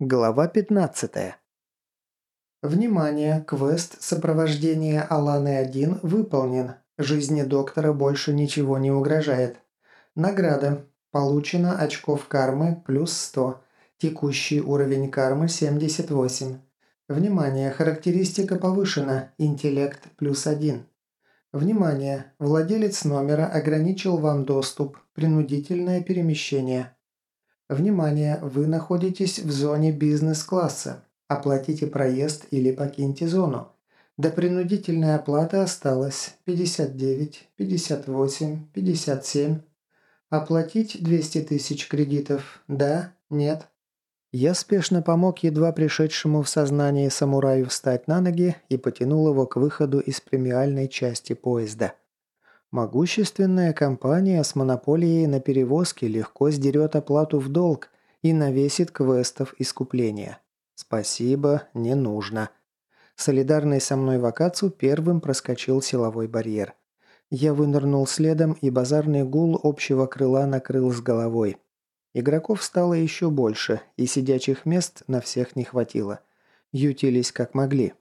Глава 15. Внимание! Квест сопровождения Аланы-1 выполнен. Жизни доктора больше ничего не угрожает. Награда. Получено очков кармы плюс 100. Текущий уровень кармы 78. Внимание! Характеристика повышена. Интеллект плюс 1. Внимание! Владелец номера ограничил вам доступ. Принудительное перемещение. Внимание! Вы находитесь в зоне бизнес-класса. Оплатите проезд или покиньте зону. До принудительной оплаты осталось 59, 58, 57. Оплатить 200 тысяч кредитов? Да? Нет? Я спешно помог едва пришедшему в сознание самураю встать на ноги и потянул его к выходу из премиальной части поезда. Могущественная компания с монополией на перевозки легко сдерет оплату в долг и навесит квестов искупления. Спасибо, не нужно. Солидарный со мной Вакацу первым проскочил силовой барьер. Я вынырнул следом, и базарный гул общего крыла накрыл с головой. Игроков стало еще больше, и сидячих мест на всех не хватило. Ютились как могли.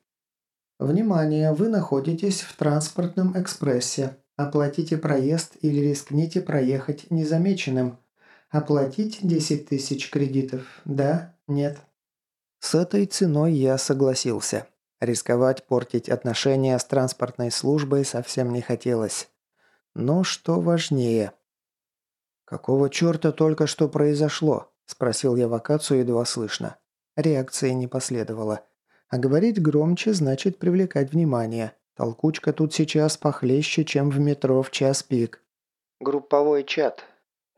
Внимание, вы находитесь в транспортном экспрессе. Оплатите проезд или рискните проехать незамеченным. Оплатить 10 тысяч кредитов. Да? Нет? С этой ценой я согласился. Рисковать портить отношения с транспортной службой совсем не хотелось. Но что важнее? «Какого черта только что произошло?» – спросил я вакацию едва слышно. Реакции не последовало. А говорить громче значит привлекать внимание. Толкучка тут сейчас похлеще, чем в метро в час пик. Групповой чат.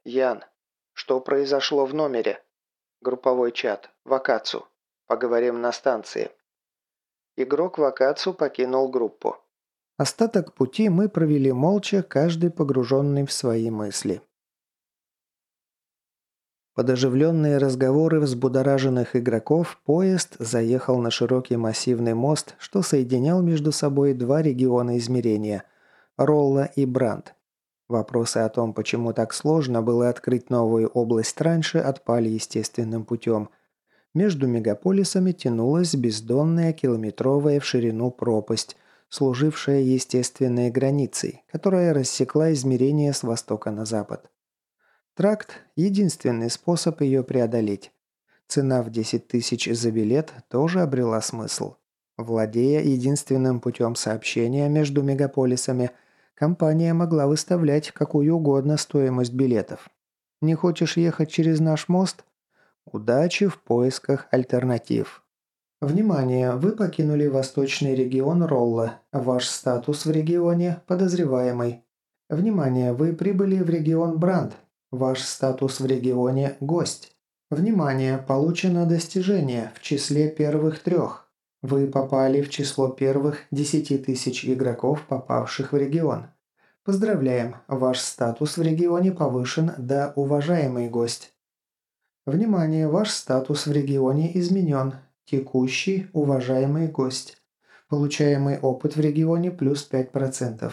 Ян. Что произошло в номере? Групповой чат. Вакацу. Поговорим на станции. Игрок Вакацу покинул группу. Остаток пути мы провели молча, каждый погруженный в свои мысли. Под оживленные разговоры взбудораженных игроков поезд заехал на широкий массивный мост, что соединял между собой два региона измерения – Ролла и Бранд. Вопросы о том, почему так сложно было открыть новую область раньше, отпали естественным путем. Между мегаполисами тянулась бездонная километровая в ширину пропасть, служившая естественной границей, которая рассекла измерение с востока на запад. Тракт – единственный способ ее преодолеть. Цена в 10 тысяч за билет тоже обрела смысл. Владея единственным путем сообщения между мегаполисами, компания могла выставлять какую угодно стоимость билетов. Не хочешь ехать через наш мост? Удачи в поисках альтернатив. Внимание! Вы покинули восточный регион Ролла. Ваш статус в регионе – подозреваемый. Внимание! Вы прибыли в регион Бранд. Ваш статус в регионе – гость. Внимание! Получено достижение в числе первых трех. Вы попали в число первых 10 тысяч игроков, попавших в регион. Поздравляем, ваш статус в регионе повышен до «уважаемый гость». Внимание, ваш статус в регионе изменен. Текущий «уважаемый гость». Получаемый опыт в регионе плюс 5%.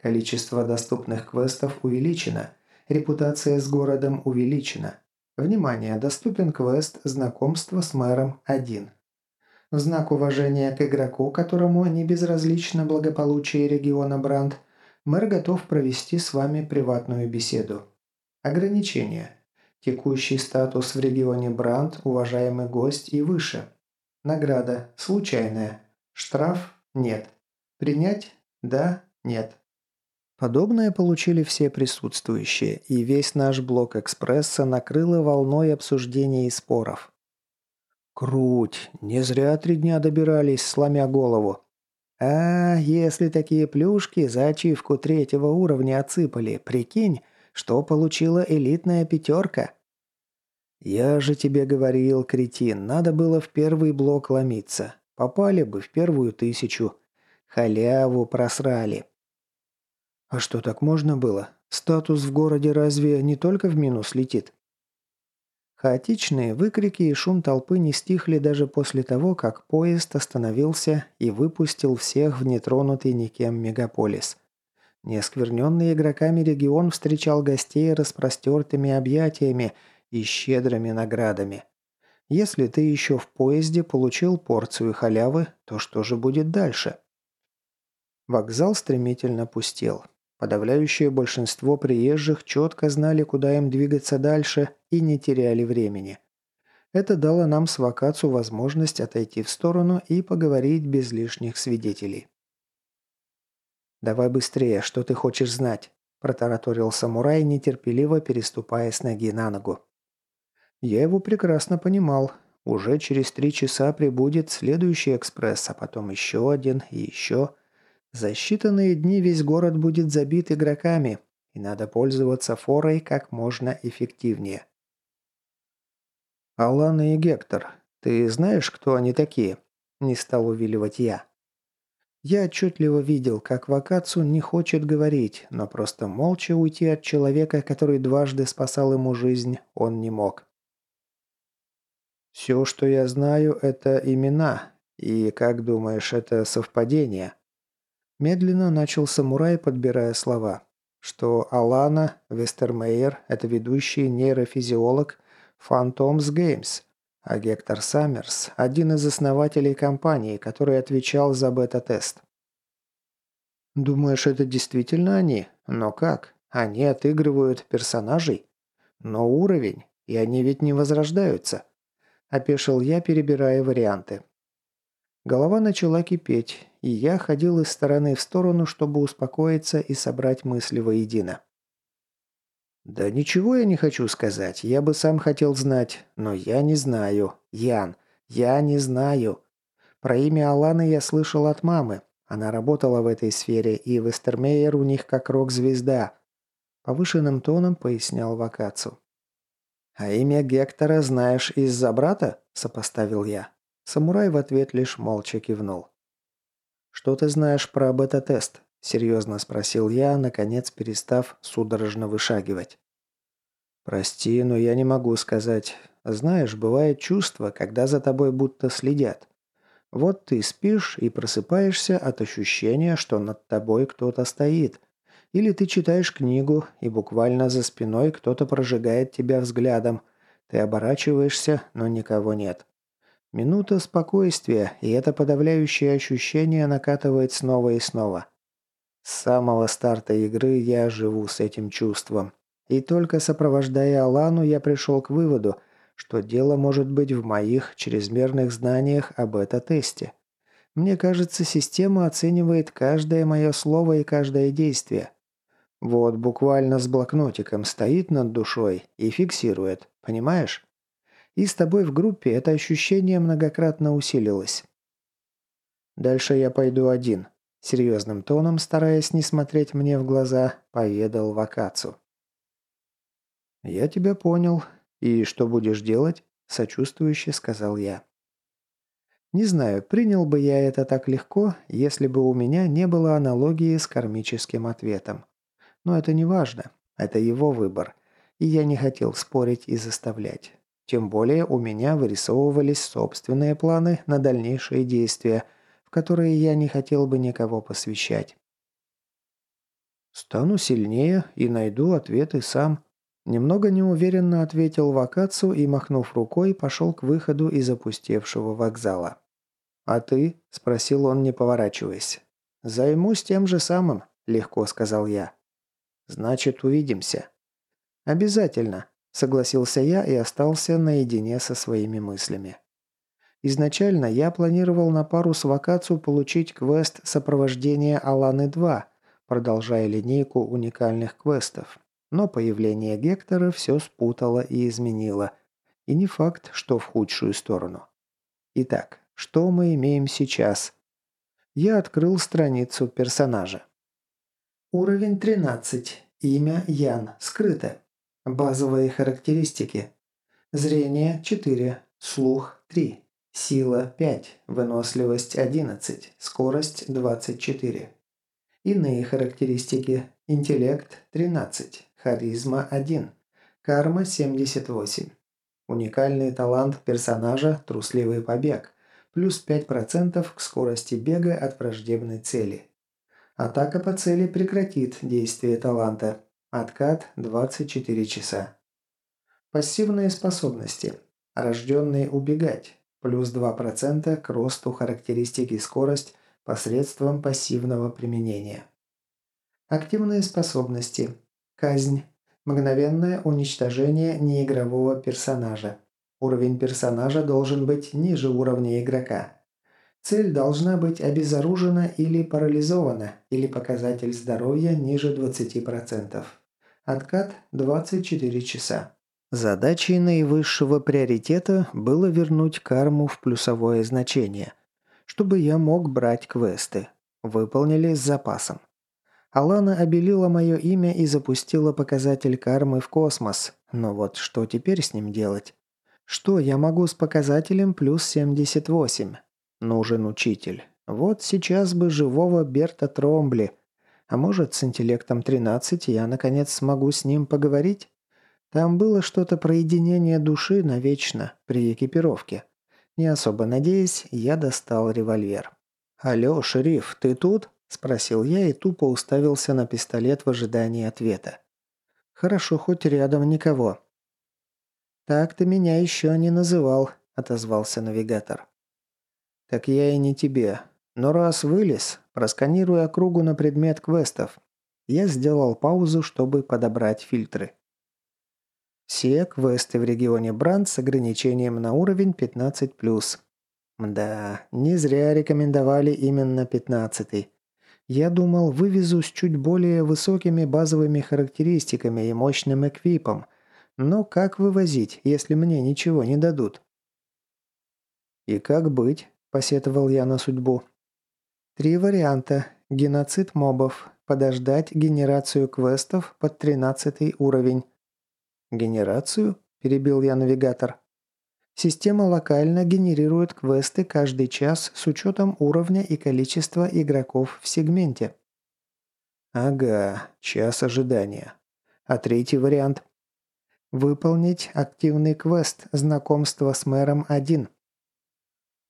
Количество доступных квестов увеличено – Репутация с городом увеличена. Внимание, доступен квест «Знакомство с мэром 1». В знак уважения к игроку, которому не безразлично благополучие региона Бранд, мэр готов провести с вами приватную беседу. Ограничения. Текущий статус в регионе Бранд, уважаемый гость и выше. Награда. Случайная. Штраф. Нет. Принять? Да. Нет. Подобное получили все присутствующие, и весь наш блок экспресса накрыло волной обсуждений и споров. Круть, не зря три дня добирались, сломя голову. А, если такие плюшки за ачивку третьего уровня отсыпали, прикинь, что получила элитная пятерка. Я же тебе говорил, кретин, надо было в первый блок ломиться. Попали бы в первую тысячу. Халяву просрали. А что, так можно было? Статус в городе разве не только в минус летит? Хаотичные выкрики и шум толпы не стихли даже после того, как поезд остановился и выпустил всех в нетронутый никем мегаполис. Неоскверненный игроками регион встречал гостей распростертыми объятиями и щедрыми наградами. Если ты еще в поезде получил порцию халявы, то что же будет дальше? Вокзал стремительно пустел. Подавляющее большинство приезжих четко знали, куда им двигаться дальше и не теряли времени. Это дало нам с Вакацу возможность отойти в сторону и поговорить без лишних свидетелей. «Давай быстрее, что ты хочешь знать?» – протараторил самурай, нетерпеливо переступая с ноги на ногу. Я его прекрасно понимал. Уже через три часа прибудет следующий экспресс, а потом еще один и еще. За считанные дни весь город будет забит игроками, и надо пользоваться форой как можно эффективнее. «Алана и Гектор, ты знаешь, кто они такие?» – не стал увиливать я. Я отчетливо видел, как Вакацу не хочет говорить, но просто молча уйти от человека, который дважды спасал ему жизнь, он не мог. «Все, что я знаю, это имена. И, как думаешь, это совпадение?» Медленно начал самурай, подбирая слова. Что Алана Вестермейер – это ведущий нейрофизиолог Phantoms Games, а Гектор Саммерс – один из основателей компании, который отвечал за бета-тест. «Думаешь, это действительно они? Но как? Они отыгрывают персонажей? Но уровень, и они ведь не возрождаются». Опешил я, перебирая варианты. Голова начала кипеть, и я ходил из стороны в сторону, чтобы успокоиться и собрать мысли воедино. «Да ничего я не хочу сказать, я бы сам хотел знать, но я не знаю. Ян, я не знаю. Про имя Аланы я слышал от мамы. Она работала в этой сфере, и Вестермейер у них как рок-звезда», — повышенным тоном пояснял Вакацу. «А имя Гектора знаешь из-за брата?» – сопоставил я. Самурай в ответ лишь молча кивнул. «Что ты знаешь про бета-тест?» – серьезно спросил я, наконец перестав судорожно вышагивать. «Прости, но я не могу сказать. Знаешь, бывает чувство, когда за тобой будто следят. Вот ты спишь и просыпаешься от ощущения, что над тобой кто-то стоит, или ты читаешь книгу, и буквально за спиной кто-то прожигает тебя взглядом. Ты оборачиваешься, но никого нет. Минута спокойствия, и это подавляющее ощущение накатывает снова и снова. С самого старта игры я живу с этим чувством. И только сопровождая Алану, я пришел к выводу, что дело может быть в моих чрезмерных знаниях об бета-тесте. Мне кажется, система оценивает каждое мое слово и каждое действие. Вот буквально с блокнотиком стоит над душой и фиксирует, понимаешь? И с тобой в группе это ощущение многократно усилилось. Дальше я пойду один. Серьезным тоном, стараясь не смотреть мне в глаза, поведал Вакацу. «Я тебя понял. И что будешь делать?» – сочувствующе сказал я. Не знаю, принял бы я это так легко, если бы у меня не было аналогии с кармическим ответом. Но это не важно. Это его выбор. И я не хотел спорить и заставлять. Тем более у меня вырисовывались собственные планы на дальнейшие действия, в которые я не хотел бы никого посвящать. «Стану сильнее и найду ответы сам», – немного неуверенно ответил Вакацу и, махнув рукой, пошел к выходу из опустевшего вокзала. «А ты?» – спросил он, не поворачиваясь. «Займусь тем же самым», – легко сказал я. Значит, увидимся». «Обязательно», – согласился я и остался наедине со своими мыслями. Изначально я планировал на пару с Вакацу получить квест сопровождения Аланы-2, продолжая линейку уникальных квестов. Но появление Гектора все спутало и изменило. И не факт, что в худшую сторону. Итак, что мы имеем сейчас? Я открыл страницу персонажа. Уровень 13. Имя Ян. Скрыто. Базовые характеристики. Зрение 4. Слух 3. Сила 5. Выносливость 11. Скорость 24. Иные характеристики. Интеллект 13. Харизма 1. Карма 78. Уникальный талант персонажа «Трусливый побег». Плюс 5% к скорости бега от враждебной цели. Атака по цели прекратит действие таланта. Откат 24 часа. Пассивные способности. Рожденный убегать. Плюс 2% к росту характеристики скорость посредством пассивного применения. Активные способности. Казнь. Мгновенное уничтожение неигрового персонажа. Уровень персонажа должен быть ниже уровня игрока. Цель должна быть обезоружена или парализована, или показатель здоровья ниже 20%. Откат 24 часа. Задачей наивысшего приоритета было вернуть карму в плюсовое значение, чтобы я мог брать квесты. Выполнили с запасом. Алана обелила мое имя и запустила показатель кармы в космос. Но вот что теперь с ним делать? Что я могу с показателем плюс 78? Нужен учитель. Вот сейчас бы живого Берта Тромбли. А может, с интеллектом 13 я наконец смогу с ним поговорить? Там было что-то про единение души навечно при экипировке. Не особо надеясь, я достал револьвер. «Алло, шериф, ты тут?» – спросил я и тупо уставился на пистолет в ожидании ответа. «Хорошо, хоть рядом никого». «Так ты меня еще не называл», – отозвался навигатор. «Так я и не тебе. Но раз вылез, просканируй округу на предмет квестов». Я сделал паузу, чтобы подобрать фильтры. Все квесты в регионе Бранд с ограничением на уровень 15+. Да, не зря рекомендовали именно 15 Я думал, вывезу с чуть более высокими базовыми характеристиками и мощным эквипом. Но как вывозить, если мне ничего не дадут? И как быть? – посетовал я на судьбу. «Три варианта. Геноцид мобов. Подождать генерацию квестов под тринадцатый уровень». «Генерацию?» – перебил я навигатор. Система локально генерирует квесты каждый час с учетом уровня и количества игроков в сегменте. Ага, час ожидания. А третий вариант? Выполнить активный квест «Знакомство с мэром 1».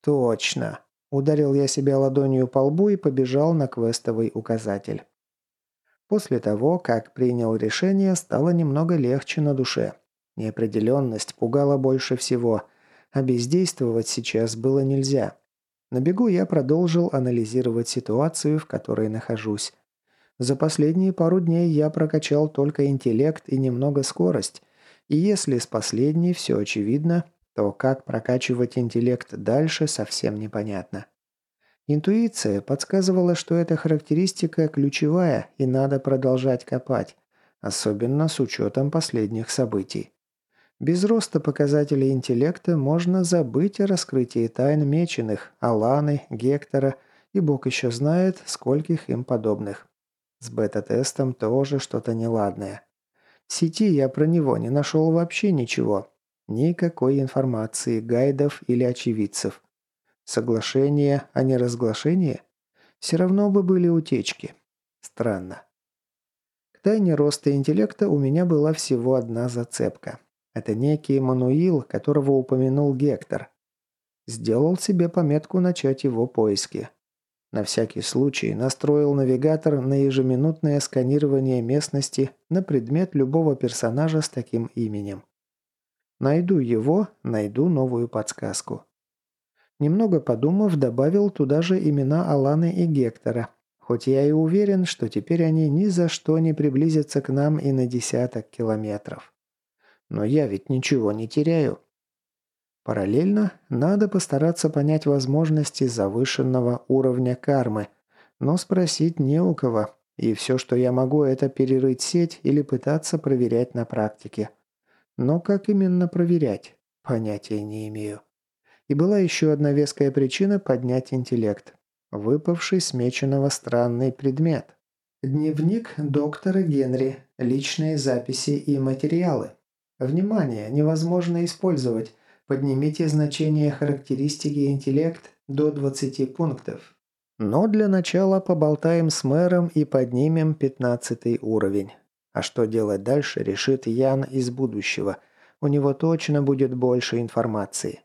«Точно!» – ударил я себя ладонью по лбу и побежал на квестовый указатель. После того, как принял решение, стало немного легче на душе. Неопределенность пугала больше всего, а бездействовать сейчас было нельзя. На бегу я продолжил анализировать ситуацию, в которой нахожусь. За последние пару дней я прокачал только интеллект и немного скорость, и если с последней все очевидно, то как прокачивать интеллект дальше совсем непонятно. Интуиция подсказывала, что эта характеристика ключевая и надо продолжать копать, особенно с учетом последних событий. Без роста показателей интеллекта можно забыть о раскрытии тайн меченых, Аланы, Гектора и бог еще знает, скольких им подобных. С бета-тестом тоже что-то неладное. В сети я про него не нашел вообще ничего, Никакой информации, гайдов или очевидцев. Соглашение, а не разглашение? Все равно бы были утечки. Странно. К тайне роста интеллекта у меня была всего одна зацепка. Это некий Мануил, которого упомянул Гектор. Сделал себе пометку начать его поиски. На всякий случай настроил навигатор на ежеминутное сканирование местности на предмет любого персонажа с таким именем. Найду его, найду новую подсказку. Немного подумав, добавил туда же имена Аланы и Гектора, хоть я и уверен, что теперь они ни за что не приблизятся к нам и на десяток километров. Но я ведь ничего не теряю. Параллельно надо постараться понять возможности завышенного уровня кармы, но спросить не у кого, и все, что я могу, это перерыть сеть или пытаться проверять на практике. Но как именно проверять? Понятия не имею. И была еще одна веская причина поднять интеллект. Выпавший с меченого странный предмет. Дневник доктора Генри. Личные записи и материалы. Внимание! Невозможно использовать. Поднимите значение характеристики интеллект до 20 пунктов. Но для начала поболтаем с мэром и поднимем 15 уровень. А что делать дальше, решит Ян из будущего. У него точно будет больше информации.